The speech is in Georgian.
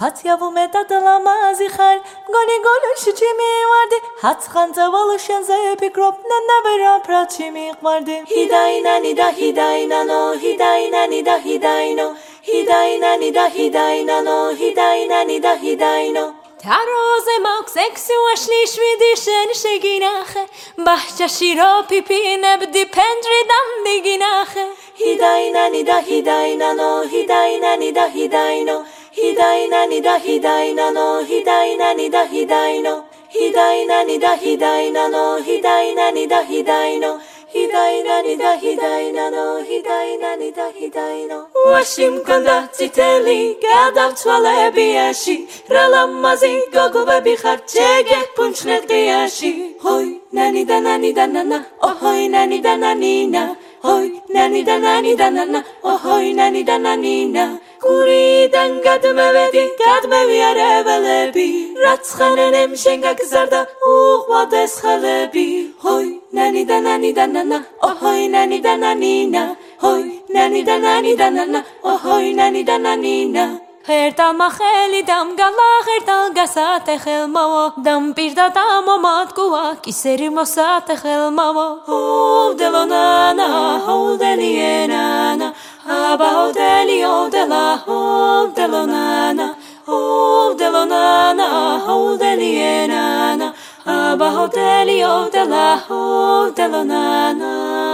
ფაციავუ მეტადლამაზი ხარ. გონი გონში ჩემი ვარდი ჰაცხანძა ვალუშენზე ფიქრობ ნანაბერა პრაჩი მიყვარდი. ჰიდაინანი და ჰიდაინანო ჰიდაინანი და ჰიდაინო. ჰიდაინანი და ჰიდაინანო ჰიდაინანი და ჰიდაინო. თაროზე მაქვს ექსი ვაშლი შვიდი შენ შეგინახე. ბაჰჭაში რო ფიფინებდი პენდრიდან მიგინახე ჰიდაინანი და ჰიდაინანო ჰიდაინანი და ჰიდაინო ჰიდაინანი და ჰიდაინანო ჰიდაინანი და ჰიდაინო ჰიდაინანი და ჰიდაინანო ჰიდაინანი და ჰიდაინო ჰიდაინანი და ჰიდაინანო ჰიდაინანი და ჰიდაინო. ვაში მქონდა წითელი გადავცვალებიაში რა ლამაზი გოგობები ხარ ჩეგე ფუნჩნეთ გიაში ჰოი ნანი და ნანი და ნანა ოჰოი ნანი და ნანინა ჰოი ნანი და ნანი და ნანა ოჰოი ნანი და ნანინა გურიდან გადმევედი გადმევიარებელები რაც ხანენემ შენ გაგზარდა უყვადეს ხელები. ჰოი ნანი და ნანი და ნანა ოჰოი ნანი და ნანინა. ჰოი ნანი და ნანი და ნანა ოჰოი ნანი და ნანინა. ერთალმა ხელი დამგალა ერთალ გასათე ხელმავო დამპირდა და მომატკუა კისერი მოსათე ხელმავო ჰოვდელონანა ჰოვდელიენანა Above dell'io della hov dello nana oh dello nana hov dell'ienana Above dell'io della hov dello nana